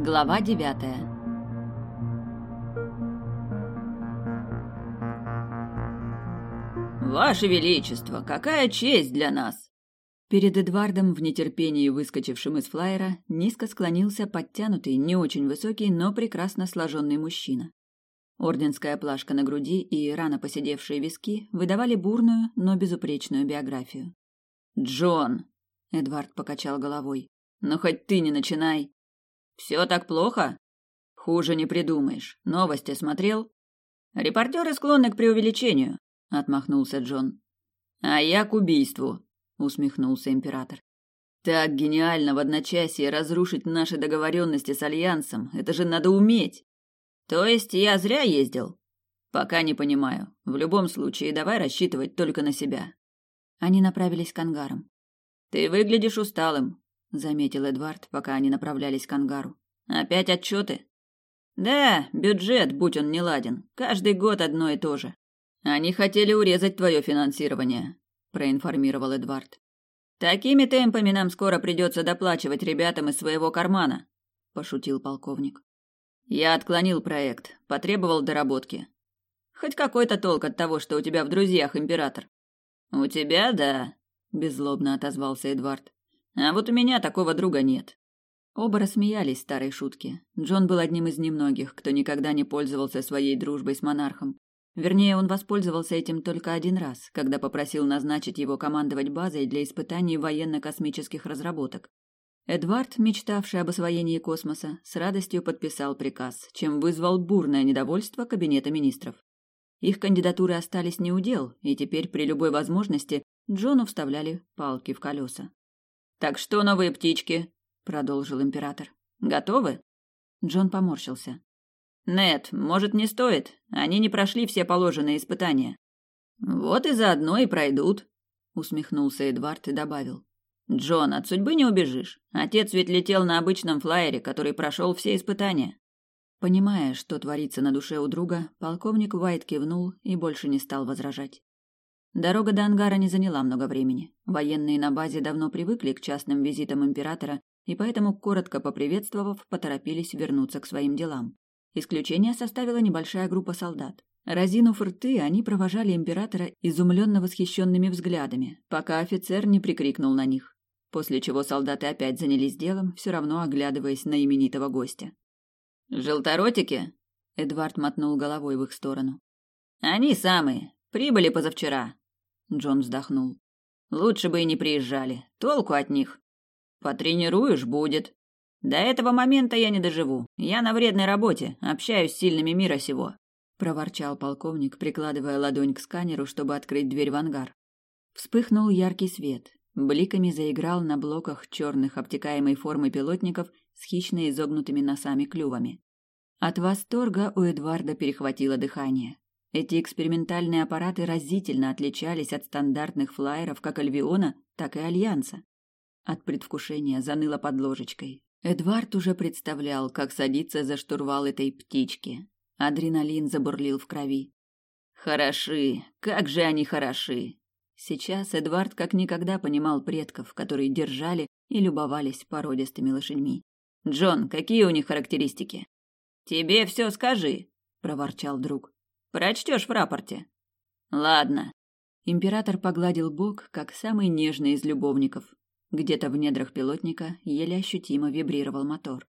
Глава девятая «Ваше Величество, какая честь для нас!» Перед Эдвардом, в нетерпении выскочившим из флайера, низко склонился подтянутый, не очень высокий, но прекрасно сложенный мужчина. Орденская плашка на груди и рано поседевшие виски выдавали бурную, но безупречную биографию. «Джон!» — Эдвард покачал головой. «Ну хоть ты не начинай!» «Все так плохо?» «Хуже не придумаешь. Новости смотрел?» «Репортеры склонны к преувеличению», — отмахнулся Джон. «А я к убийству», усмехнулся император. Так гениально в одночасье разрушить наши договоренности с альянсом, это же надо уметь. То есть я зря ездил? Пока не понимаю. В любом случае, давай рассчитывать только на себя. Они направились к ангарам. Ты выглядишь усталым, заметил Эдвард, пока они направлялись к ангару. Опять отчеты? Да, бюджет, будь он не ладен. Каждый год одно и то же. Они хотели урезать твое финансирование проинформировал Эдвард. Такими темпами нам скоро придется доплачивать ребятам из своего кармана, пошутил полковник. Я отклонил проект, потребовал доработки. Хоть какой-то толк от того, что у тебя в друзьях император. У тебя, да, беззлобно отозвался Эдвард. А вот у меня такого друга нет. Оба рассмеялись старой шутке. Джон был одним из немногих, кто никогда не пользовался своей дружбой с монархом. Вернее, он воспользовался этим только один раз, когда попросил назначить его командовать базой для испытаний военно-космических разработок. Эдвард, мечтавший об освоении космоса, с радостью подписал приказ, чем вызвал бурное недовольство Кабинета министров. Их кандидатуры остались неудел, и теперь при любой возможности Джону вставляли палки в колеса. «Так что, новые птички?» – продолжил император. «Готовы?» Джон поморщился. Нет, может, не стоит. Они не прошли все положенные испытания. Вот и заодно и пройдут, усмехнулся Эдвард и добавил. Джон, от судьбы не убежишь. Отец ведь летел на обычном флайере, который прошел все испытания. Понимая, что творится на душе у друга, полковник Уайт кивнул и больше не стал возражать. Дорога до ангара не заняла много времени. Военные на базе давно привыкли к частным визитам императора и поэтому, коротко поприветствовав, поторопились вернуться к своим делам. Исключение составила небольшая группа солдат. Разинув рты, они провожали императора изумленно восхищенными взглядами, пока офицер не прикрикнул на них. После чего солдаты опять занялись делом, все равно оглядываясь на именитого гостя. «Желторотики?» — Эдвард мотнул головой в их сторону. «Они самые. Прибыли позавчера». Джон вздохнул. «Лучше бы и не приезжали. Толку от них. Потренируешь — будет», до этого момента я не доживу. Я на вредной работе, общаюсь с сильными мира сего, проворчал полковник, прикладывая ладонь к сканеру, чтобы открыть дверь в ангар. Вспыхнул яркий свет. Бликами заиграл на блоках черных обтекаемой формы пилотников с хищно изогнутыми носами-клювами. От восторга у Эдварда перехватило дыхание. Эти экспериментальные аппараты разительно отличались от стандартных флайеров как Альвиона, так и Альянса. От предвкушения заныло под ложечкой. Эдвард уже представлял, как садиться за штурвал этой птички. Адреналин забурлил в крови. Хороши, как же они хороши. Сейчас Эдвард как никогда понимал предков, которые держали и любовались породистыми лошадьми. Джон, какие у них характеристики? Тебе все скажи, проворчал друг. Прочтешь в рапорте. Ладно. Император погладил бок, как самый нежный из любовников, где-то в недрах пилотника еле ощутимо вибрировал мотор.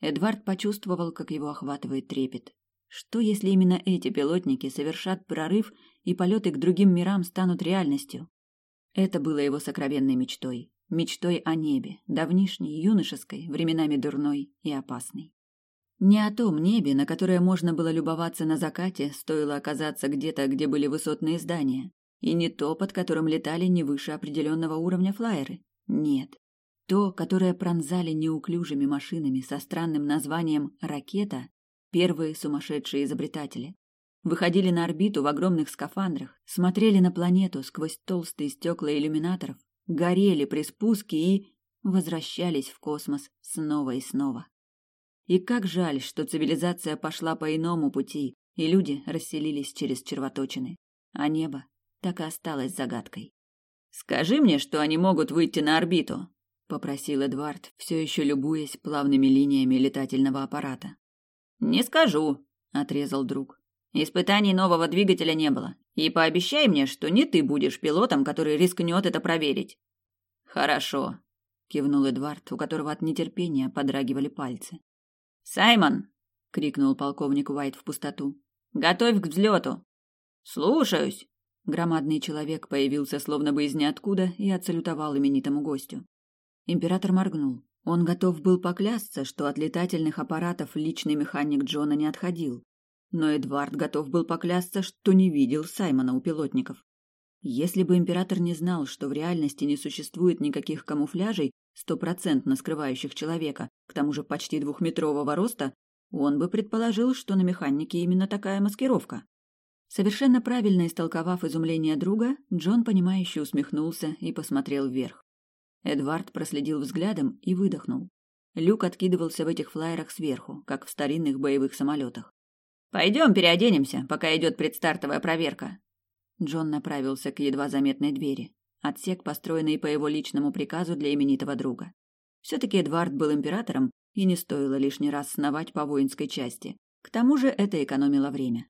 Эдвард почувствовал, как его охватывает трепет. Что, если именно эти пилотники совершат прорыв, и полеты к другим мирам станут реальностью? Это было его сокровенной мечтой. Мечтой о небе, давнишней, юношеской, временами дурной и опасной. Не о том небе, на которое можно было любоваться на закате, стоило оказаться где-то, где были высотные здания, и не то, под которым летали не выше определенного уровня флайеры. Нет. То, которое пронзали неуклюжими машинами со странным названием «ракета», первые сумасшедшие изобретатели. Выходили на орбиту в огромных скафандрах, смотрели на планету сквозь толстые стекла иллюминаторов, горели при спуске и возвращались в космос снова и снова. И как жаль, что цивилизация пошла по иному пути, и люди расселились через червоточины, а небо так и осталось загадкой. Скажи мне, что они могут выйти на орбиту, попросил Эдвард, все еще любуясь плавными линиями летательного аппарата. Не скажу, отрезал друг. Испытаний нового двигателя не было. И пообещай мне, что не ты будешь пилотом, который рискнет это проверить. Хорошо, кивнул Эдвард, у которого от нетерпения подрагивали пальцы. Саймон, крикнул полковник Уайт в пустоту. Готовь к взлету. Слушаюсь. Громадный человек появился словно бы из ниоткуда и отсалютовал именитому гостю. Император моргнул. Он готов был поклясться, что от летательных аппаратов личный механик Джона не отходил. Но Эдвард готов был поклясться, что не видел Саймона у пилотников. Если бы император не знал, что в реальности не существует никаких камуфляжей, стопроцентно скрывающих человека, к тому же почти двухметрового роста, он бы предположил, что на механике именно такая маскировка. Совершенно правильно истолковав изумление друга, Джон, понимающе усмехнулся и посмотрел вверх. Эдвард проследил взглядом и выдохнул. Люк откидывался в этих флайерах сверху, как в старинных боевых самолетах. «Пойдем переоденемся, пока идет предстартовая проверка». Джон направился к едва заметной двери. Отсек, построенный по его личному приказу для именитого друга. Все-таки Эдвард был императором, и не стоило лишний раз сновать по воинской части. К тому же это экономило время.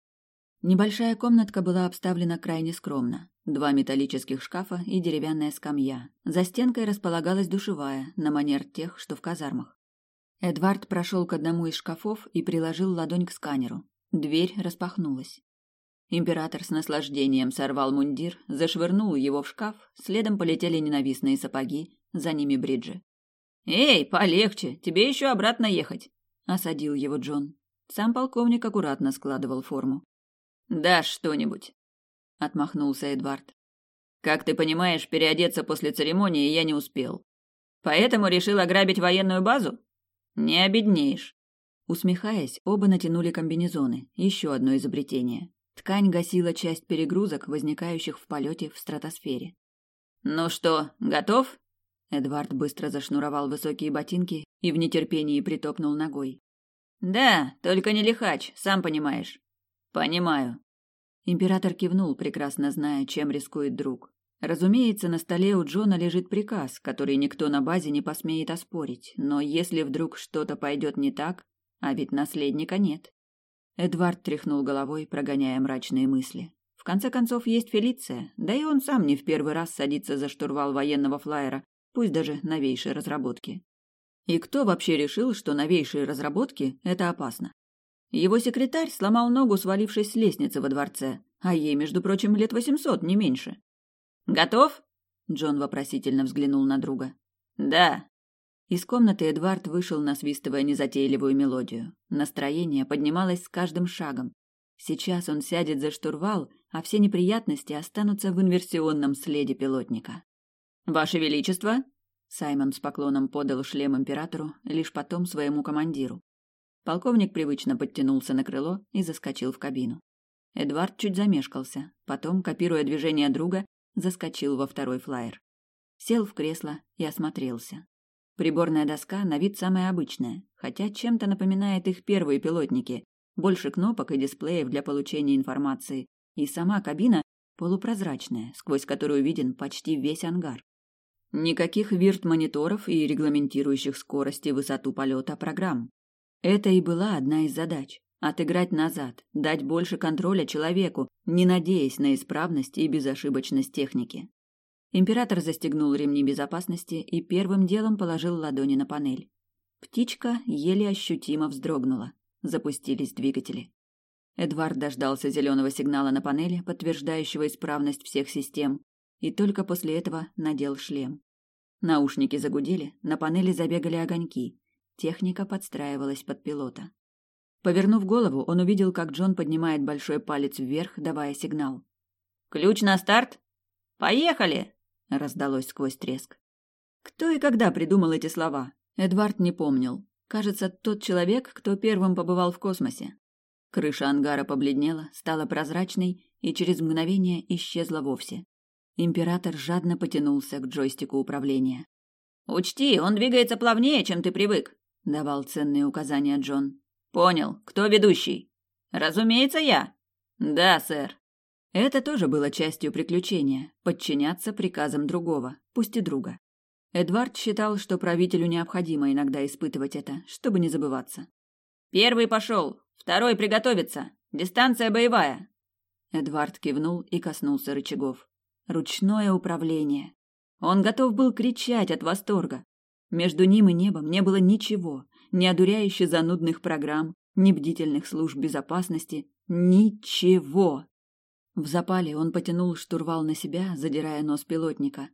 Небольшая комнатка была обставлена крайне скромно. Два металлических шкафа и деревянная скамья. За стенкой располагалась душевая, на манер тех, что в казармах. Эдвард прошел к одному из шкафов и приложил ладонь к сканеру. Дверь распахнулась. Император с наслаждением сорвал мундир, зашвырнул его в шкаф, следом полетели ненавистные сапоги, за ними бриджи. «Эй, полегче, тебе еще обратно ехать!» — осадил его Джон. Сам полковник аккуратно складывал форму. «Дашь что-нибудь?» — отмахнулся Эдвард. «Как ты понимаешь, переодеться после церемонии я не успел. Поэтому решил ограбить военную базу? Не обеднеешь». Усмехаясь, оба натянули комбинезоны, еще одно изобретение. Ткань гасила часть перегрузок, возникающих в полете в стратосфере. «Ну что, готов?» Эдвард быстро зашнуровал высокие ботинки и в нетерпении притопнул ногой. «Да, только не лихач, сам понимаешь». «Понимаю». Император кивнул, прекрасно зная, чем рискует друг. Разумеется, на столе у Джона лежит приказ, который никто на базе не посмеет оспорить, но если вдруг что-то пойдет не так, а ведь наследника нет. Эдвард тряхнул головой, прогоняя мрачные мысли. В конце концов, есть Фелиция, да и он сам не в первый раз садится за штурвал военного флайера, пусть даже новейшей разработки. И кто вообще решил, что новейшие разработки – это опасно? Его секретарь сломал ногу, свалившись с лестницы во дворце, а ей, между прочим, лет восемьсот, не меньше. «Готов?» – Джон вопросительно взглянул на друга. «Да». Из комнаты Эдвард вышел, насвистывая незатейливую мелодию. Настроение поднималось с каждым шагом. Сейчас он сядет за штурвал, а все неприятности останутся в инверсионном следе пилотника. «Ваше Величество!» Саймон с поклоном подал шлем императору, лишь потом своему командиру. Полковник привычно подтянулся на крыло и заскочил в кабину. Эдвард чуть замешкался, потом, копируя движение друга, заскочил во второй флайер. Сел в кресло и осмотрелся. Приборная доска на вид самая обычная, хотя чем-то напоминает их первые пилотники. Больше кнопок и дисплеев для получения информации, и сама кабина полупрозрачная, сквозь которую виден почти весь ангар. Никаких вирт-мониторов и регламентирующих скорость и высоту полета программ. Это и была одна из задач – отыграть назад, дать больше контроля человеку, не надеясь на исправность и безошибочность техники. Император застегнул ремни безопасности и первым делом положил ладони на панель. Птичка еле ощутимо вздрогнула. Запустились двигатели. Эдвард дождался зеленого сигнала на панели, подтверждающего исправность всех систем, и только после этого надел шлем. Наушники загудели, на панели забегали огоньки. Техника подстраивалась под пилота. Повернув голову, он увидел, как Джон поднимает большой палец вверх, давая сигнал. «Ключ на старт? Поехали!» — раздалось сквозь треск. Кто и когда придумал эти слова? Эдвард не помнил. Кажется, тот человек, кто первым побывал в космосе. Крыша ангара побледнела, стала прозрачной и через мгновение исчезла вовсе. Император жадно потянулся к джойстику управления. «Учти, он двигается плавнее, чем ты привык», — давал ценные указания Джон. «Понял. Кто ведущий?» «Разумеется, я». «Да, сэр». Это тоже было частью приключения — подчиняться приказам другого, пусть и друга. Эдвард считал, что правителю необходимо иногда испытывать это, чтобы не забываться. «Первый пошел! Второй приготовиться! Дистанция боевая!» Эдвард кивнул и коснулся рычагов. Ручное управление. Он готов был кричать от восторга. Между ним и небом не было ничего, ни одуряюще занудных программ, ни бдительных служб безопасности, ничего. В запале он потянул штурвал на себя, задирая нос пилотника.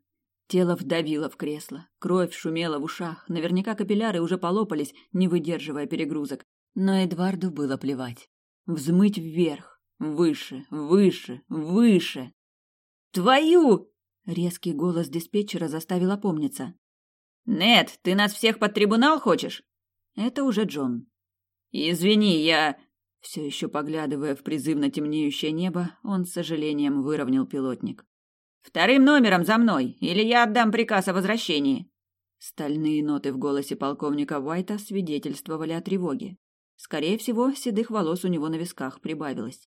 Тело вдавило в кресло, кровь шумела в ушах, наверняка капилляры уже полопались, не выдерживая перегрузок. Но Эдварду было плевать. Взмыть вверх, выше, выше, выше. «Твою!» — резкий голос диспетчера заставил опомниться. «Нет, ты нас всех под трибунал хочешь?» Это уже Джон. «Извини, я...» Все еще поглядывая в призывно темнеющее небо, он с сожалением выровнял пилотник. «Вторым номером за мной, или я отдам приказ о возвращении!» Стальные ноты в голосе полковника Уайта свидетельствовали о тревоге. Скорее всего, седых волос у него на висках прибавилось.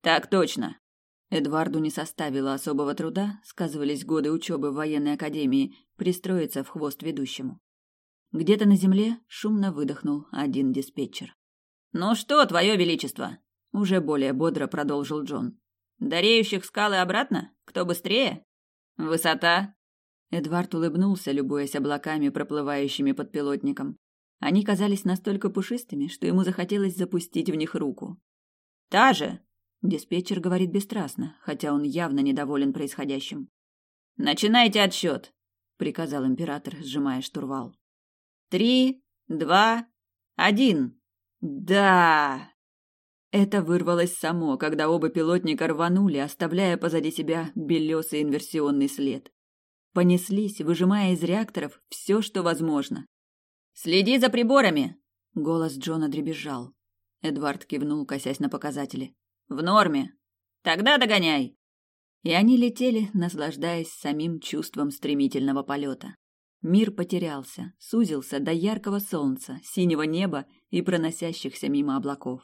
«Так точно!» Эдварду не составило особого труда, сказывались годы учебы в военной академии, пристроиться в хвост ведущему. Где-то на земле шумно выдохнул один диспетчер. «Ну что, твое величество?» — уже более бодро продолжил Джон. «Дареющих скалы обратно? Кто быстрее? Высота?» Эдвард улыбнулся, любуясь облаками, проплывающими под пилотником. Они казались настолько пушистыми, что ему захотелось запустить в них руку. «Та же!» — диспетчер говорит бесстрастно, хотя он явно недоволен происходящим. «Начинайте отсчет!» — приказал император, сжимая штурвал. «Три, два, один!» Да! Это вырвалось само, когда оба пилотника рванули, оставляя позади себя белесый инверсионный след. Понеслись, выжимая из реакторов все, что возможно. «Следи за приборами!» Голос Джона дребезжал. Эдвард кивнул, косясь на показатели. «В норме. Тогда догоняй!» И они летели, наслаждаясь самим чувством стремительного полета. Мир потерялся, сузился до яркого солнца, синего неба и проносящихся мимо облаков.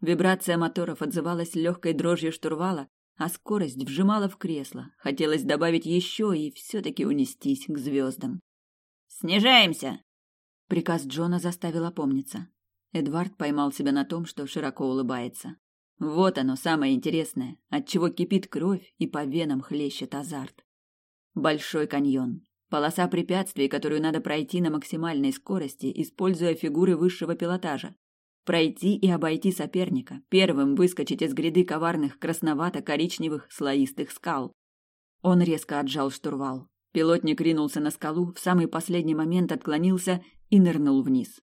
Вибрация моторов отзывалась легкой дрожью штурвала, а скорость вжимала в кресло. Хотелось добавить еще и все-таки унестись к звездам. «Снижаемся!» Приказ Джона заставил опомниться. Эдвард поймал себя на том, что широко улыбается. Вот оно, самое интересное, от чего кипит кровь и по венам хлещет азарт. Большой каньон, Полоса препятствий, которую надо пройти на максимальной скорости, используя фигуры высшего пилотажа. Пройти и обойти соперника, первым выскочить из гряды коварных красновато-коричневых слоистых скал. Он резко отжал штурвал. Пилотник ринулся на скалу, в самый последний момент отклонился и нырнул вниз.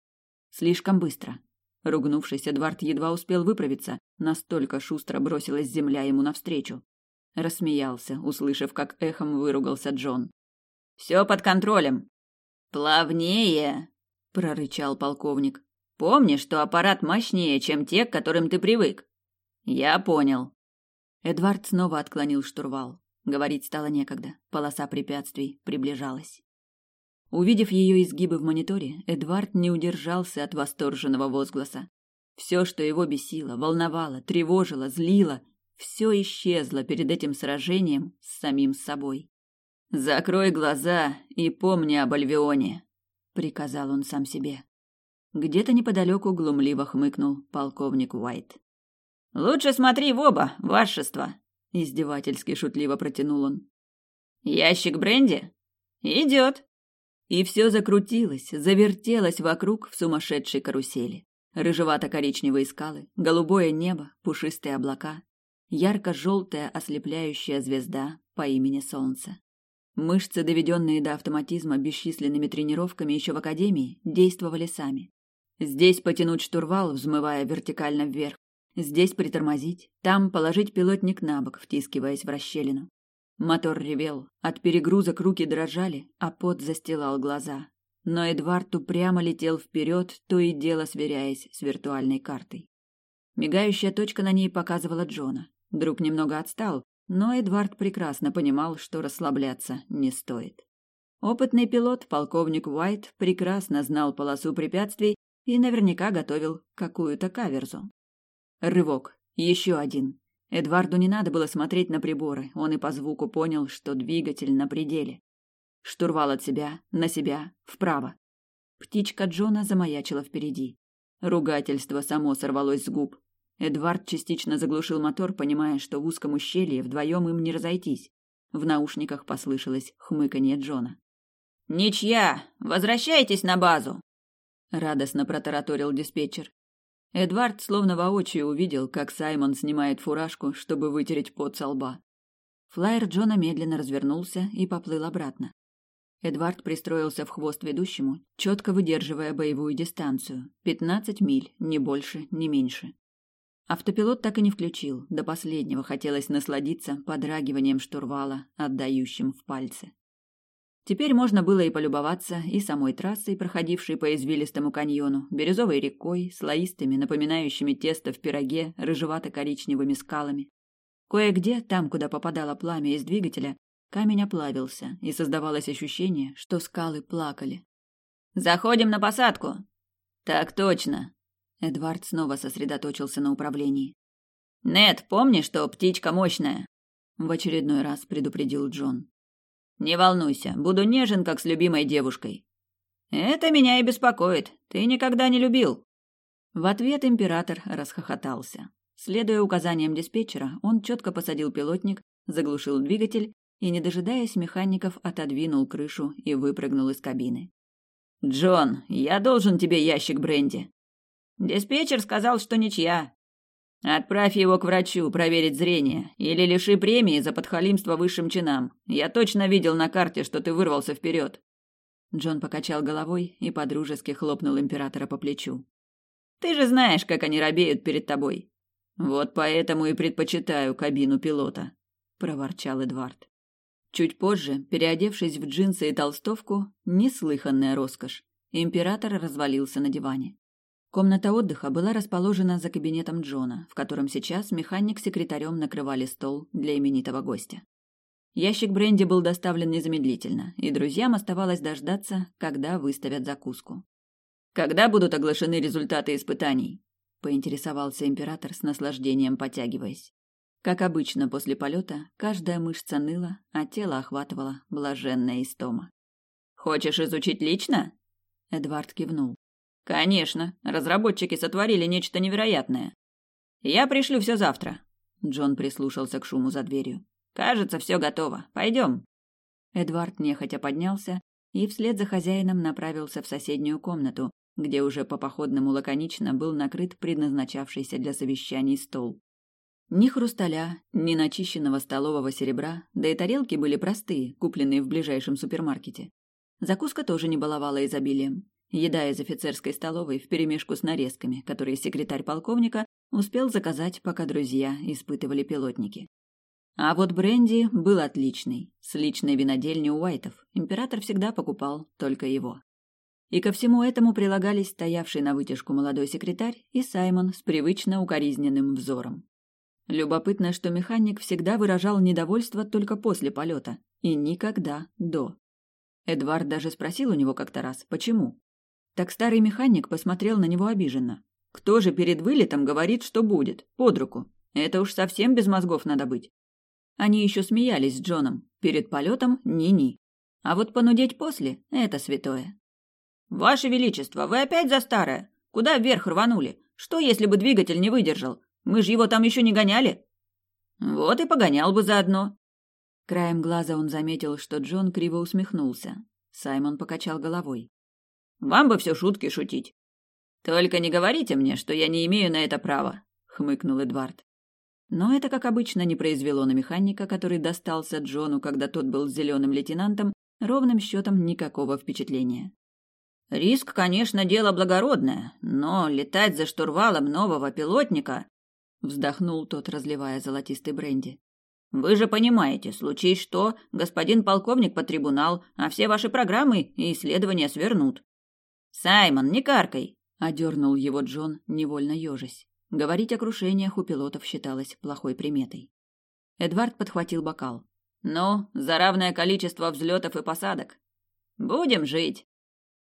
Слишком быстро. Ругнувшись, Эдвард едва успел выправиться, настолько шустро бросилась земля ему навстречу. Рассмеялся, услышав, как эхом выругался Джон. Все под контролем. Плавнее, прорычал полковник. Помни, что аппарат мощнее, чем те, к которым ты привык. Я понял. Эдвард снова отклонил штурвал. Говорить стало некогда. Полоса препятствий приближалась. Увидев ее изгибы в мониторе, Эдвард не удержался от восторженного возгласа. Все, что его бесило, волновало, тревожило, злило, все исчезло перед этим сражением с самим собой. Закрой глаза и помни об Альвионе, приказал он сам себе. Где-то неподалеку глумливо хмыкнул полковник Уайт. Лучше смотри в оба, вашество, издевательски шутливо протянул он. Ящик бренди идет. И все закрутилось, завертелось вокруг в сумасшедшей карусели. Рыжевато-коричневые скалы, голубое небо, пушистые облака, ярко-желтая ослепляющая звезда по имени Солнце. Мышцы, доведенные до автоматизма бесчисленными тренировками еще в академии, действовали сами. Здесь потянуть штурвал, взмывая вертикально вверх. Здесь притормозить, там положить пилотник на бок, втискиваясь в расщелину. Мотор ревел, от перегрузок руки дрожали, а пот застилал глаза. Но Эдвард упрямо летел вперед, то и дело сверяясь с виртуальной картой. Мигающая точка на ней показывала Джона. Друг немного отстал, но Эдвард прекрасно понимал, что расслабляться не стоит. Опытный пилот, полковник Уайт, прекрасно знал полосу препятствий и наверняка готовил какую-то каверзу. Рывок. Еще один. Эдварду не надо было смотреть на приборы, он и по звуку понял, что двигатель на пределе. Штурвал от себя, на себя, вправо. Птичка Джона замаячила впереди. Ругательство само сорвалось с губ. Эдвард частично заглушил мотор, понимая, что в узком ущелье вдвоем им не разойтись. В наушниках послышалось хмыканье Джона. «Ничья! Возвращайтесь на базу!» Радостно протараторил диспетчер. Эдвард словно воочию увидел, как Саймон снимает фуражку, чтобы вытереть пот со лба. Флайер Джона медленно развернулся и поплыл обратно. Эдвард пристроился в хвост ведущему, четко выдерживая боевую дистанцию. Пятнадцать миль, ни больше, ни меньше. Автопилот так и не включил, до последнего хотелось насладиться подрагиванием штурвала, отдающим в пальцы. Теперь можно было и полюбоваться и самой трассой, проходившей по извилистому каньону, бирюзовой рекой, слоистыми, напоминающими тесто в пироге, рыжевато-коричневыми скалами. Кое-где, там, куда попадало пламя из двигателя, камень оплавился, и создавалось ощущение, что скалы плакали. «Заходим на посадку!» «Так точно!» Эдвард снова сосредоточился на управлении. «Нет, помни, что птичка мощная!» В очередной раз предупредил Джон. Не волнуйся, буду нежен, как с любимой девушкой. Это меня и беспокоит. Ты никогда не любил. В ответ император расхохотался. Следуя указаниям диспетчера, он четко посадил пилотник, заглушил двигатель и, не дожидаясь механиков, отодвинул крышу и выпрыгнул из кабины. «Джон, я должен тебе ящик бренди». Диспетчер сказал, что ничья. Отправь его к врачу проверить зрение или лиши премии за подхалимство высшим чинам. Я точно видел на карте, что ты вырвался вперед. Джон покачал головой и подружески хлопнул императора по плечу. Ты же знаешь, как они робеют перед тобой. Вот поэтому и предпочитаю кабину пилота, проворчал Эдвард. Чуть позже, переодевшись в джинсы и толстовку, неслыханная роскошь, император развалился на диване. Комната отдыха была расположена за кабинетом Джона, в котором сейчас механик с секретарем накрывали стол для именитого гостя. Ящик бренди был доставлен незамедлительно, и друзьям оставалось дождаться, когда выставят закуску. «Когда будут оглашены результаты испытаний?» – поинтересовался император с наслаждением потягиваясь. Как обычно после полета, каждая мышца ныла, а тело охватывала блаженная истома. «Хочешь изучить лично?» Эдвард кивнул. Конечно, разработчики сотворили нечто невероятное. Я пришлю все завтра. Джон прислушался к шуму за дверью. Кажется, все готово. Пойдем. Эдвард нехотя поднялся и вслед за хозяином направился в соседнюю комнату, где уже по походному лаконично был накрыт предназначавшийся для совещаний стол. Ни хрусталя, ни начищенного столового серебра, да и тарелки были простые, купленные в ближайшем супермаркете. Закуска тоже не баловала изобилием. Еда из офицерской столовой вперемешку с нарезками, которые секретарь полковника успел заказать, пока друзья испытывали пилотники. А вот бренди был отличный, с личной винодельни Уайтов. Император всегда покупал только его. И ко всему этому прилагались стоявший на вытяжку молодой секретарь и Саймон с привычно укоризненным взором. Любопытно, что механик всегда выражал недовольство только после полета и никогда до. Эдвард даже спросил у него как-то раз, почему. Так старый механик посмотрел на него обиженно. Кто же перед вылетом говорит, что будет? Под руку. Это уж совсем без мозгов надо быть. Они еще смеялись с Джоном. Перед полетом ни-ни. А вот понудеть после – это святое. «Ваше Величество, вы опять за старое? Куда вверх рванули? Что, если бы двигатель не выдержал? Мы же его там еще не гоняли?» «Вот и погонял бы заодно». Краем глаза он заметил, что Джон криво усмехнулся. Саймон покачал головой. Вам бы все шутки шутить. Только не говорите мне, что я не имею на это права, хмыкнул Эдвард. Но это, как обычно, не произвело на механика, который достался Джону, когда тот был зеленым лейтенантом, ровным счетом никакого впечатления. Риск, конечно, дело благородное, но летать за штурвалом нового пилотника, вздохнул тот, разливая золотистый бренди. Вы же понимаете, случись что, господин полковник по трибунал, а все ваши программы и исследования свернут. «Саймон, не каркай!» — одернул его Джон, невольно ежась. Говорить о крушениях у пилотов считалось плохой приметой. Эдвард подхватил бокал. «Ну, за равное количество взлетов и посадок. Будем жить!»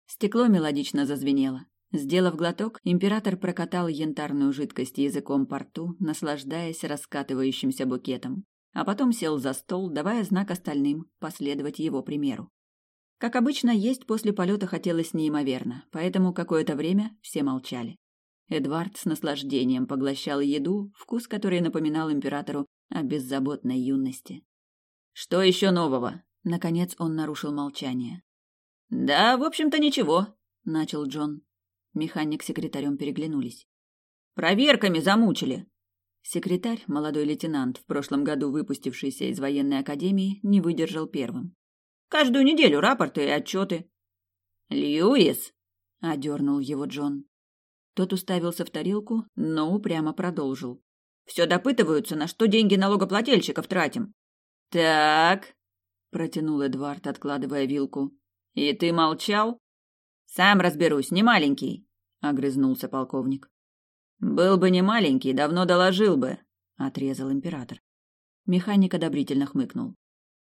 Стекло мелодично зазвенело. Сделав глоток, император прокатал янтарную жидкость языком по рту, наслаждаясь раскатывающимся букетом, а потом сел за стол, давая знак остальным последовать его примеру. Как обычно, есть после полета хотелось неимоверно, поэтому какое-то время все молчали. Эдвард с наслаждением поглощал еду, вкус которой напоминал императору о беззаботной юности. «Что еще нового?» Наконец он нарушил молчание. «Да, в общем-то, ничего», — начал Джон. Механик с секретарем переглянулись. «Проверками замучили». Секретарь, молодой лейтенант, в прошлом году выпустившийся из военной академии, не выдержал первым. Каждую неделю рапорты и отчеты. Льюис, одернул его Джон. Тот уставился в тарелку, но упрямо продолжил. Все допытываются, на что деньги налогоплательщиков тратим. Так, протянул Эдвард, откладывая вилку. И ты молчал? Сам разберусь, не маленький, огрызнулся полковник. Был бы не маленький, давно доложил бы, отрезал император. Механик одобрительно хмыкнул.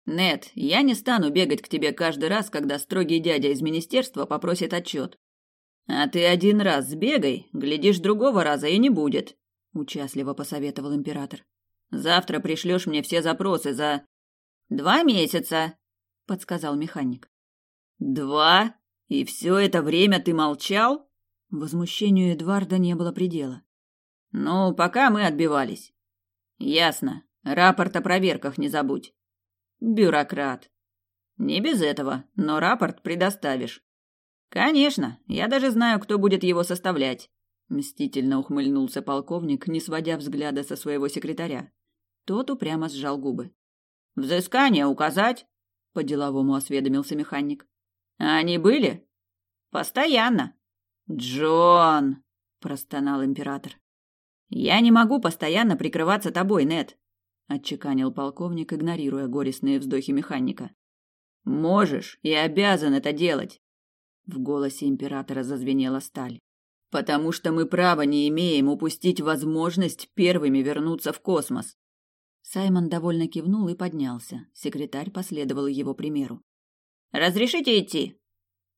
Нет, я не стану бегать к тебе каждый раз, когда строгий дядя из министерства попросит отчет. А ты один раз сбегай, глядишь, другого раза и не будет, участливо посоветовал император. Завтра пришлешь мне все запросы за два месяца, подсказал механик. Два? И все это время ты молчал? Возмущению Эдварда не было предела. Ну, пока мы отбивались. Ясно. Рапорт о проверках не забудь. Бюрократ. Не без этого, но рапорт предоставишь. Конечно, я даже знаю, кто будет его составлять. Мстительно ухмыльнулся полковник, не сводя взгляда со своего секретаря. Тот упрямо сжал губы. Взыскание указать? По-деловому осведомился механик. А они были? Постоянно. Джон, простонал император. Я не могу постоянно прикрываться тобой, Нет отчеканил полковник, игнорируя горестные вздохи механика. Можешь и обязан это делать. В голосе императора зазвенела сталь. Потому что мы права не имеем упустить возможность первыми вернуться в космос. Саймон довольно кивнул и поднялся. Секретарь последовал его примеру. Разрешите идти?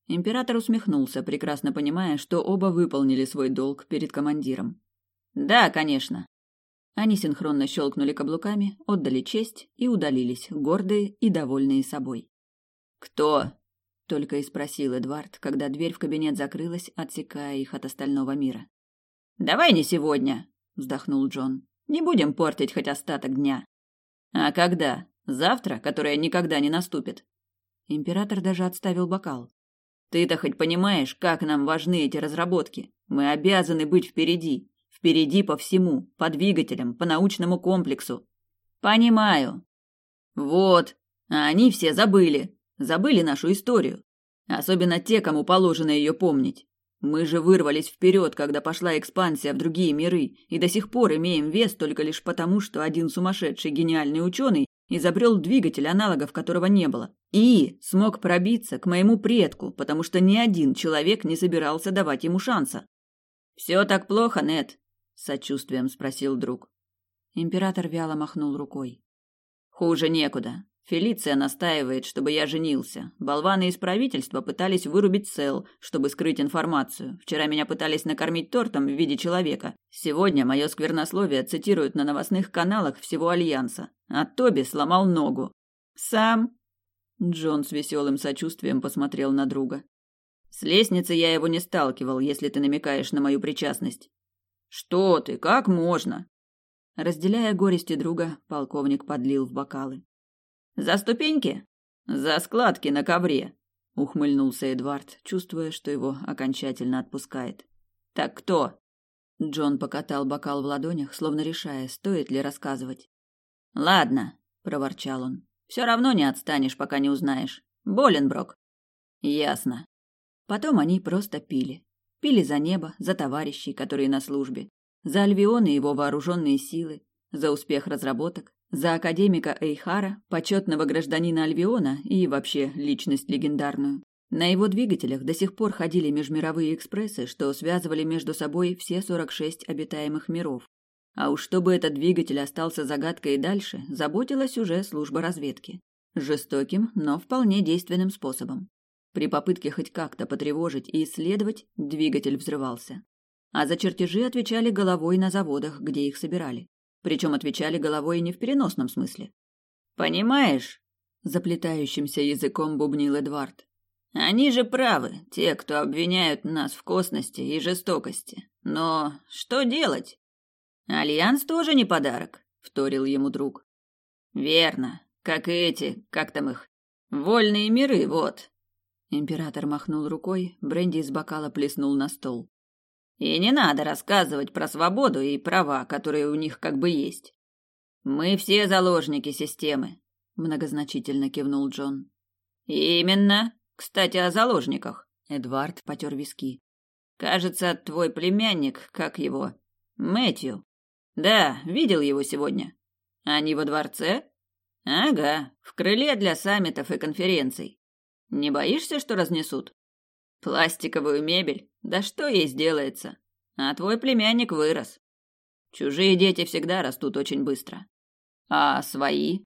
Император усмехнулся, прекрасно понимая, что оба выполнили свой долг перед командиром. Да, конечно. Они синхронно щелкнули каблуками, отдали честь и удалились, гордые и довольные собой. «Кто?» — только и спросил Эдвард, когда дверь в кабинет закрылась, отсекая их от остального мира. «Давай не сегодня», — вздохнул Джон. «Не будем портить хоть остаток дня». «А когда? Завтра, которое никогда не наступит?» Император даже отставил бокал. «Ты-то хоть понимаешь, как нам важны эти разработки? Мы обязаны быть впереди. Впереди по всему, по двигателям, по научному комплексу. Понимаю. Вот. А они все забыли. Забыли нашу историю. Особенно те, кому положено ее помнить. Мы же вырвались вперед, когда пошла экспансия в другие миры, и до сих пор имеем вес только лишь потому, что один сумасшедший гениальный ученый изобрел двигатель, аналогов которого не было, и смог пробиться к моему предку, потому что ни один человек не собирался давать ему шанса. Все так плохо, Нет сочувствием спросил друг. Император вяло махнул рукой. Хуже некуда. Фелиция настаивает, чтобы я женился. Болваны из правительства пытались вырубить Сел, чтобы скрыть информацию. Вчера меня пытались накормить тортом в виде человека. Сегодня мое сквернословие цитируют на новостных каналах всего Альянса. А Тоби сломал ногу. Сам? Джон с веселым сочувствием посмотрел на друга. С лестницы я его не сталкивал, если ты намекаешь на мою причастность. Что ты, как можно? Разделяя горести друга, полковник подлил в бокалы. За ступеньки? За складки на ковре, ухмыльнулся Эдвард, чувствуя, что его окончательно отпускает. Так кто? Джон покатал бокал в ладонях, словно решая, стоит ли рассказывать. Ладно, проворчал он. Все равно не отстанешь, пока не узнаешь. Боленброк. Ясно. Потом они просто пили. Пили за небо, за товарищей, которые на службе, за Альвион и его вооруженные силы, за успех разработок, за академика Эйхара, почетного гражданина Альвиона и вообще личность легендарную. На его двигателях до сих пор ходили межмировые экспрессы, что связывали между собой все 46 обитаемых миров. А уж чтобы этот двигатель остался загадкой и дальше, заботилась уже служба разведки. Жестоким, но вполне действенным способом. При попытке хоть как-то потревожить и исследовать, двигатель взрывался. А за чертежи отвечали головой на заводах, где их собирали. Причем отвечали головой не в переносном смысле. «Понимаешь?» – заплетающимся языком бубнил Эдвард. Они же правы, те, кто обвиняют нас в косности и жестокости. Но что делать? Альянс тоже не подарок, вторил ему друг. Верно, как и эти, как там их, вольные миры, вот. Император махнул рукой, бренди из бокала плеснул на стол. И не надо рассказывать про свободу и права, которые у них как бы есть. Мы все заложники системы, многозначительно кивнул Джон. Именно. Кстати, о заложниках. Эдвард потер виски. Кажется, твой племянник, как его? Мэтью. Да, видел его сегодня. Они во дворце? Ага, в крыле для саммитов и конференций. Не боишься, что разнесут? Пластиковую мебель? Да что ей сделается? А твой племянник вырос. Чужие дети всегда растут очень быстро. А свои?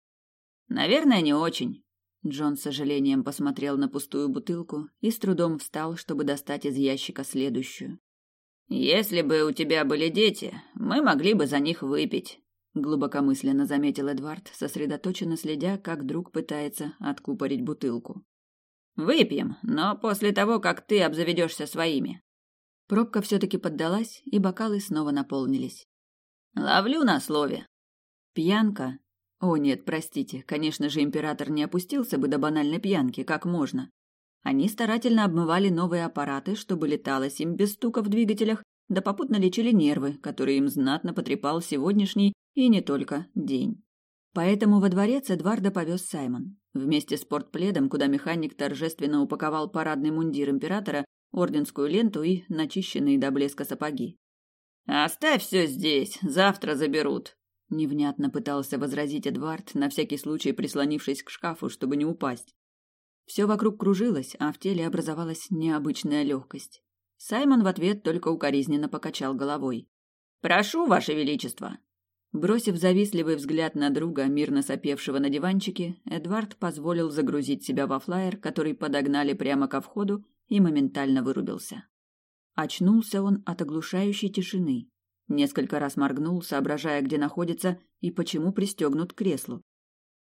Наверное, не очень. Джон с сожалением посмотрел на пустую бутылку и с трудом встал, чтобы достать из ящика следующую. Если бы у тебя были дети, мы могли бы за них выпить, глубокомысленно заметил Эдвард, сосредоточенно следя, как друг пытается откупорить бутылку. Выпьем, но после того, как ты обзаведешься своими. Пробка все-таки поддалась, и бокалы снова наполнились. Ловлю на слове. Пьянка о нет, простите, конечно же, император не опустился бы до банальной пьянки, как можно. Они старательно обмывали новые аппараты, чтобы леталось им без стука в двигателях, да попутно лечили нервы, которые им знатно потрепал сегодняшний и не только день. Поэтому во дворец Эдварда повез Саймон. Вместе с портпледом, куда механик торжественно упаковал парадный мундир императора, орденскую ленту и начищенные до блеска сапоги. «Оставь все здесь, завтра заберут», Невнятно пытался возразить Эдвард, на всякий случай прислонившись к шкафу, чтобы не упасть. Все вокруг кружилось, а в теле образовалась необычная легкость. Саймон в ответ только укоризненно покачал головой. «Прошу, Ваше Величество!» Бросив завистливый взгляд на друга, мирно сопевшего на диванчике, Эдвард позволил загрузить себя во флайер, который подогнали прямо ко входу, и моментально вырубился. Очнулся он от оглушающей тишины. Несколько раз моргнул, соображая, где находится и почему пристегнут к креслу.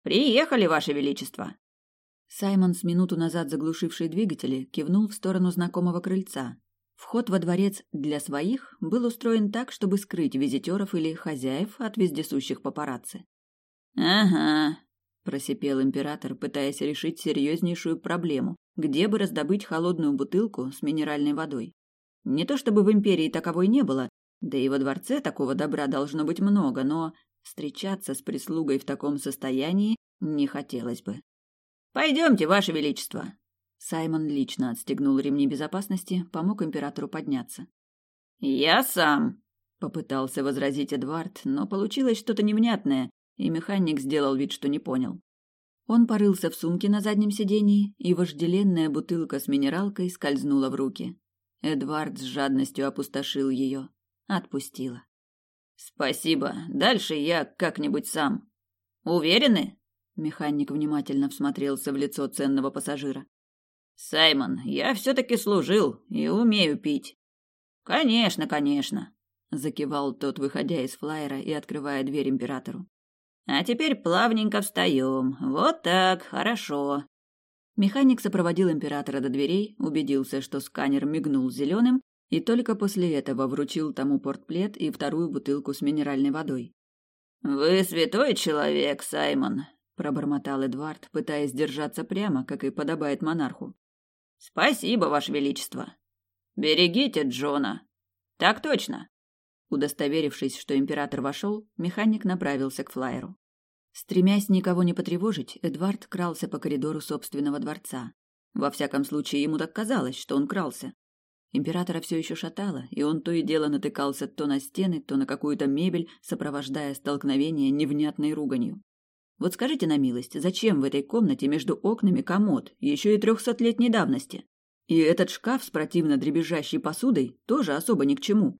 «Приехали, Ваше Величество!» Саймон, с минуту назад заглушивший двигатели, кивнул в сторону знакомого крыльца. Вход во дворец для своих был устроен так, чтобы скрыть визитеров или хозяев от вездесущих папарацци. «Ага», – просипел император, пытаясь решить серьезнейшую проблему, где бы раздобыть холодную бутылку с минеральной водой. Не то чтобы в империи таковой не было, да и во дворце такого добра должно быть много, но встречаться с прислугой в таком состоянии не хотелось бы. Пойдемте, ваше величество. Саймон лично отстегнул ремни безопасности, помог императору подняться. Я сам, попытался возразить Эдвард, но получилось что-то невнятное, и механик сделал вид, что не понял. Он порылся в сумке на заднем сидении, и вожделенная бутылка с минералкой скользнула в руки. Эдвард с жадностью опустошил ее. Отпустила. Спасибо. Дальше я как-нибудь сам. Уверены? Механик внимательно всмотрелся в лицо ценного пассажира. Саймон, я все-таки служил и умею пить. Конечно, конечно, закивал тот, выходя из флайера и открывая дверь императору. А теперь плавненько встаем. Вот так, хорошо. Механик сопроводил императора до дверей, убедился, что сканер мигнул зеленым, и только после этого вручил тому портплет и вторую бутылку с минеральной водой. «Вы святой человек, Саймон», — пробормотал Эдвард, пытаясь держаться прямо, как и подобает монарху. «Спасибо, Ваше Величество. Берегите Джона». «Так точно». Удостоверившись, что император вошел, механик направился к флайеру. Стремясь никого не потревожить, Эдвард крался по коридору собственного дворца. Во всяком случае, ему так казалось, что он крался. Императора все еще шатало, и он то и дело натыкался то на стены, то на какую-то мебель, сопровождая столкновение невнятной руганью. Вот скажите на милость, зачем в этой комнате между окнами комод, еще и трехсотлетней давности? И этот шкаф с противно дребезжащей посудой тоже особо ни к чему.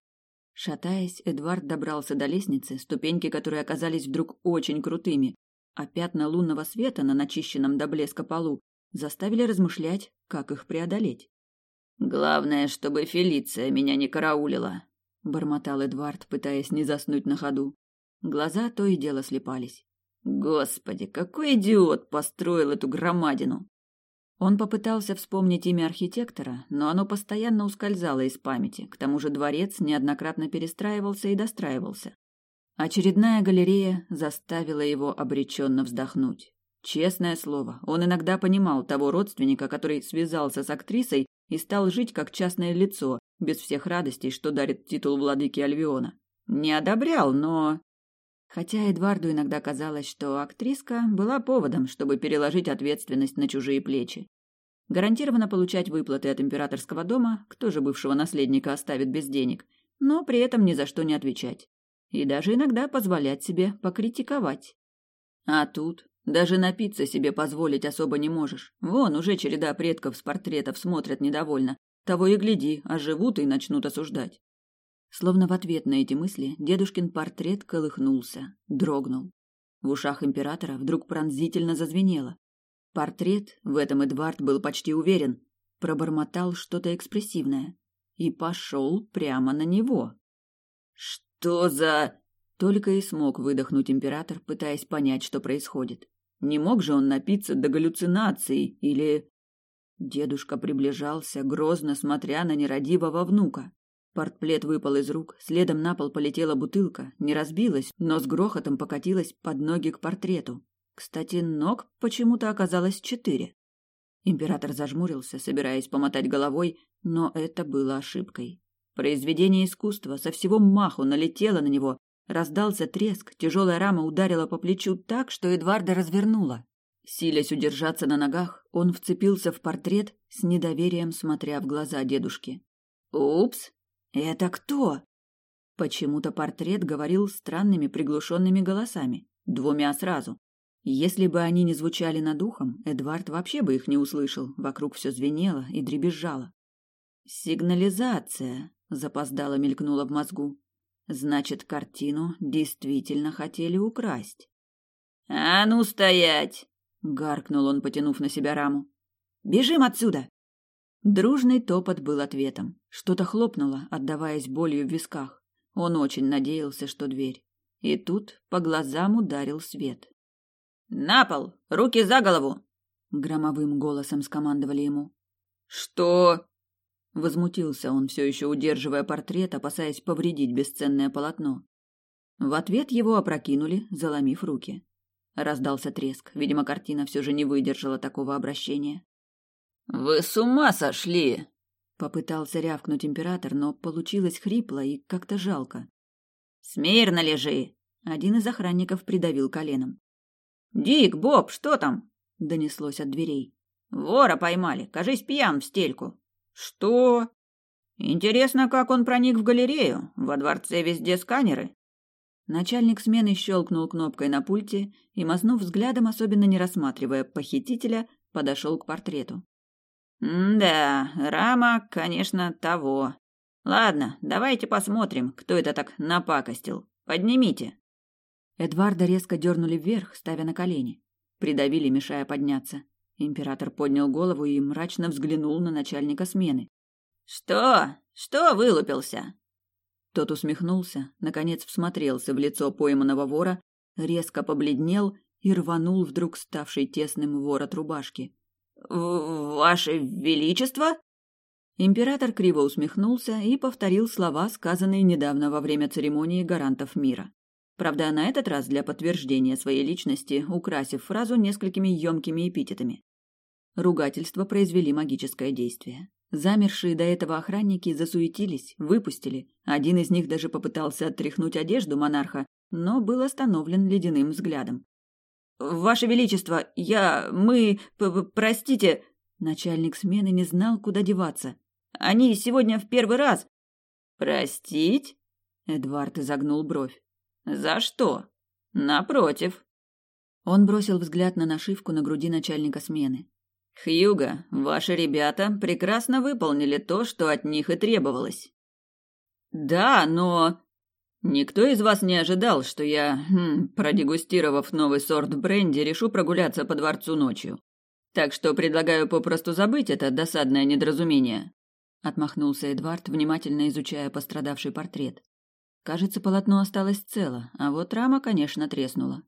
Шатаясь, Эдвард добрался до лестницы, ступеньки которой оказались вдруг очень крутыми, а пятна лунного света на начищенном до блеска полу заставили размышлять, как их преодолеть. Главное, чтобы Фелиция меня не караулила, бормотал Эдвард, пытаясь не заснуть на ходу. Глаза то и дело слепались. Господи, какой идиот построил эту громадину! Он попытался вспомнить имя архитектора, но оно постоянно ускользало из памяти. К тому же дворец неоднократно перестраивался и достраивался. Очередная галерея заставила его обреченно вздохнуть. Честное слово, он иногда понимал того родственника, который связался с актрисой и стал жить как частное лицо, без всех радостей, что дарит титул владыки Альвиона. Не одобрял, но... Хотя Эдварду иногда казалось, что актриска была поводом, чтобы переложить ответственность на чужие плечи. Гарантированно получать выплаты от императорского дома, кто же бывшего наследника оставит без денег, но при этом ни за что не отвечать. И даже иногда позволять себе покритиковать. А тут даже напиться себе позволить особо не можешь. Вон уже череда предков с портретов смотрят недовольно. Того и гляди, оживут и начнут осуждать. Словно в ответ на эти мысли дедушкин портрет колыхнулся, дрогнул. В ушах императора вдруг пронзительно зазвенело. Портрет, в этом Эдвард был почти уверен, пробормотал что-то экспрессивное и пошел прямо на него. «Что за...» Только и смог выдохнуть император, пытаясь понять, что происходит. Не мог же он напиться до галлюцинаций или... Дедушка приближался, грозно смотря на нерадивого внука. Портплет выпал из рук, следом на пол полетела бутылка, не разбилась, но с грохотом покатилась под ноги к портрету. Кстати, ног почему-то оказалось четыре. Император зажмурился, собираясь помотать головой, но это было ошибкой. Произведение искусства со всего маху налетело на него, раздался треск, тяжелая рама ударила по плечу так, что Эдварда развернула. Силясь удержаться на ногах, он вцепился в портрет с недоверием, смотря в глаза дедушки. «Упс!» «Это кто?» Почему-то портрет говорил странными приглушенными голосами, двумя сразу. Если бы они не звучали над ухом, Эдвард вообще бы их не услышал, вокруг все звенело и дребезжало. «Сигнализация», — запоздало мелькнуло в мозгу. «Значит, картину действительно хотели украсть». «А ну стоять!» — гаркнул он, потянув на себя раму. «Бежим отсюда!» Дружный топот был ответом. Что-то хлопнуло, отдаваясь болью в висках. Он очень надеялся, что дверь. И тут по глазам ударил свет. «На пол! Руки за голову!» Громовым голосом скомандовали ему. «Что?» Возмутился он, все еще удерживая портрет, опасаясь повредить бесценное полотно. В ответ его опрокинули, заломив руки. Раздался треск. Видимо, картина все же не выдержала такого обращения. «Вы с ума сошли!» Попытался рявкнуть император, но получилось хрипло и как-то жалко. «Смирно лежи!» Один из охранников придавил коленом. «Дик, Боб, что там?» Донеслось от дверей. «Вора поймали, кажись, пьян в стельку». «Что?» «Интересно, как он проник в галерею? Во дворце везде сканеры». Начальник смены щелкнул кнопкой на пульте и, мазнув взглядом, особенно не рассматривая похитителя, подошел к портрету. «Да, рама, конечно, того. Ладно, давайте посмотрим, кто это так напакостил. Поднимите». Эдварда резко дернули вверх, ставя на колени. Придавили, мешая подняться. Император поднял голову и мрачно взглянул на начальника смены. «Что? Что вылупился?» Тот усмехнулся, наконец всмотрелся в лицо пойманного вора, резко побледнел и рванул вдруг ставший тесным ворот рубашки. «Ваше Величество?» Император криво усмехнулся и повторил слова, сказанные недавно во время церемонии гарантов мира. Правда, на этот раз для подтверждения своей личности, украсив фразу несколькими емкими эпитетами. Ругательства произвели магическое действие. Замершие до этого охранники засуетились, выпустили. Один из них даже попытался оттряхнуть одежду монарха, но был остановлен ледяным взглядом. «Ваше Величество, я... мы... простите...» Начальник смены не знал, куда деваться. «Они сегодня в первый раз...» «Простить?» Эдвард изогнул бровь. «За что?» «Напротив». Он бросил взгляд на нашивку на груди начальника смены. «Хьюга, ваши ребята прекрасно выполнили то, что от них и требовалось». «Да, но...» Никто из вас не ожидал, что я, хм, продегустировав новый сорт бренди, решу прогуляться по дворцу ночью. Так что предлагаю попросту забыть это досадное недоразумение. Отмахнулся Эдвард, внимательно изучая пострадавший портрет. Кажется, полотно осталось цело, а вот рама, конечно, треснула.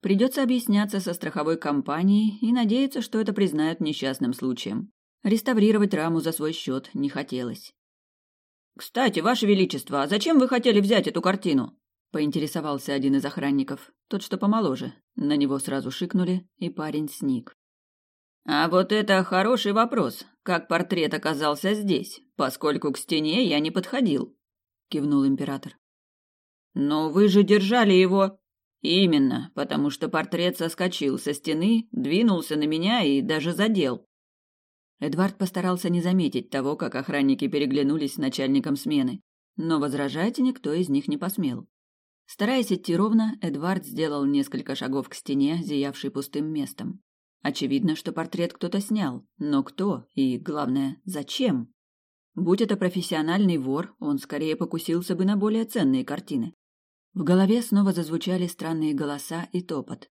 Придется объясняться со страховой компанией и надеяться, что это признают несчастным случаем. Реставрировать раму за свой счет не хотелось. «Кстати, Ваше Величество, а зачем вы хотели взять эту картину?» — поинтересовался один из охранников, тот, что помоложе. На него сразу шикнули, и парень сник. «А вот это хороший вопрос. Как портрет оказался здесь, поскольку к стене я не подходил?» — кивнул император. «Но вы же держали его...» «Именно, потому что портрет соскочил со стены, двинулся на меня и даже задел». Эдвард постарался не заметить того, как охранники переглянулись с начальником смены, но возражать никто из них не посмел. Стараясь идти ровно, Эдвард сделал несколько шагов к стене, зиявшей пустым местом. Очевидно, что портрет кто-то снял, но кто и, главное, зачем? Будь это профессиональный вор, он скорее покусился бы на более ценные картины. В голове снова зазвучали странные голоса и топот.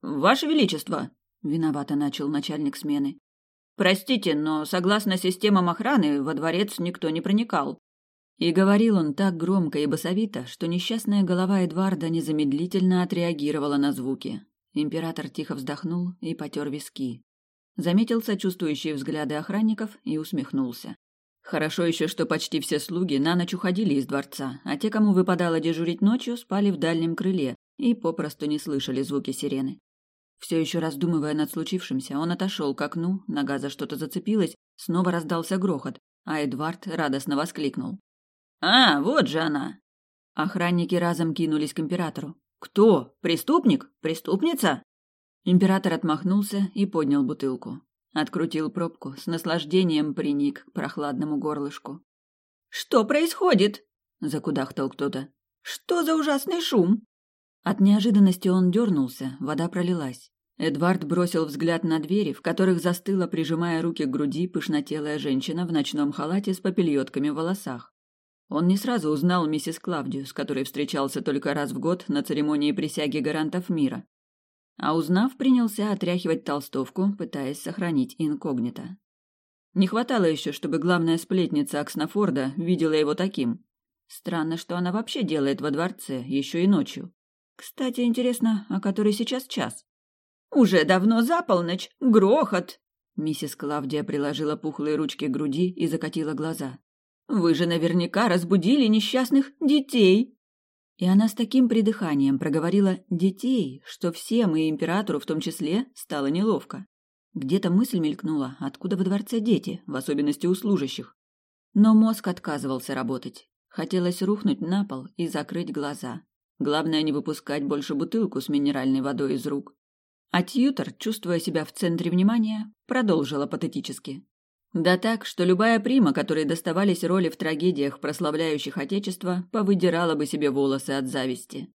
«Ваше Величество!» — виновато начал начальник смены. «Простите, но согласно системам охраны во дворец никто не проникал». И говорил он так громко и басовито, что несчастная голова Эдварда незамедлительно отреагировала на звуки. Император тихо вздохнул и потер виски. Заметил сочувствующие взгляды охранников и усмехнулся. Хорошо еще, что почти все слуги на ночь уходили из дворца, а те, кому выпадало дежурить ночью, спали в дальнем крыле и попросту не слышали звуки сирены. Все еще раздумывая над случившимся, он отошел к окну, нога за что-то зацепилась, снова раздался грохот, а Эдвард радостно воскликнул. «А, вот же она!» Охранники разом кинулись к императору. «Кто? Преступник? Преступница?» Император отмахнулся и поднял бутылку. Открутил пробку, с наслаждением приник к прохладному горлышку. «Что происходит?» — закудахтал кто-то. «Что за ужасный шум?» От неожиданности он дернулся, вода пролилась. Эдвард бросил взгляд на двери, в которых застыла, прижимая руки к груди, пышнотелая женщина в ночном халате с попельотками в волосах. Он не сразу узнал миссис Клавдию, с которой встречался только раз в год на церемонии присяги гарантов мира. А узнав, принялся отряхивать толстовку, пытаясь сохранить инкогнито. Не хватало еще, чтобы главная сплетница Акснафорда видела его таким. Странно, что она вообще делает во дворце, еще и ночью. Кстати, интересно, а который сейчас час? «Уже давно за полночь! Грохот!» Миссис Клавдия приложила пухлые ручки к груди и закатила глаза. «Вы же наверняка разбудили несчастных детей!» И она с таким придыханием проговорила «детей», что всем, и императору в том числе, стало неловко. Где-то мысль мелькнула, откуда во дворце дети, в особенности у служащих. Но мозг отказывался работать. Хотелось рухнуть на пол и закрыть глаза. Главное не выпускать больше бутылку с минеральной водой из рук. А Тьютор, чувствуя себя в центре внимания, продолжила патетически. Да так, что любая прима, которой доставались роли в трагедиях, прославляющих Отечество, повыдирала бы себе волосы от зависти.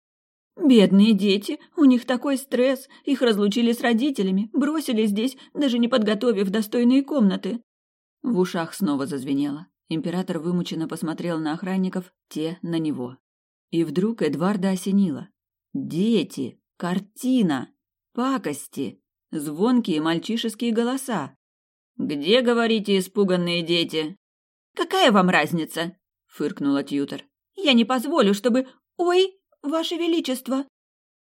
«Бедные дети! У них такой стресс! Их разлучили с родителями, бросили здесь, даже не подготовив достойные комнаты!» В ушах снова зазвенело. Император вымученно посмотрел на охранников, те на него. И вдруг Эдварда осенило. «Дети! Картина! Пакости! Звонкие мальчишеские голоса! «Где, говорите, испуганные дети?» «Какая вам разница?» — фыркнула Тьютор. «Я не позволю, чтобы... Ой, ваше величество!»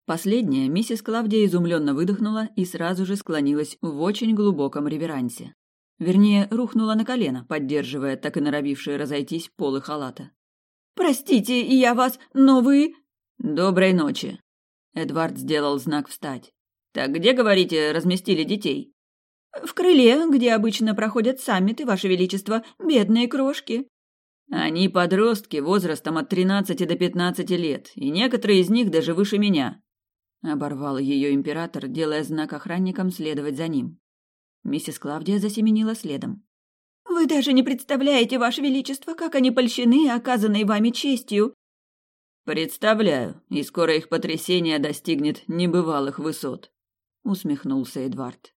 Последняя миссис Клавдия изумленно выдохнула и сразу же склонилась в очень глубоком реверансе. Вернее, рухнула на колено, поддерживая так и норовившие разойтись полы халата. «Простите, я вас, но вы...» «Доброй ночи!» Эдвард сделал знак встать. «Так где, говорите, разместили детей?» В крыле, где обычно проходят саммиты, Ваше Величество, бедные крошки. Они подростки возрастом от тринадцати до пятнадцати лет, и некоторые из них даже выше меня. Оборвал ее император, делая знак охранникам следовать за ним. Миссис Клавдия засеменила следом. «Вы даже не представляете, Ваше Величество, как они польщены оказанной вами честью!» «Представляю, и скоро их потрясение достигнет небывалых высот», — усмехнулся Эдвард.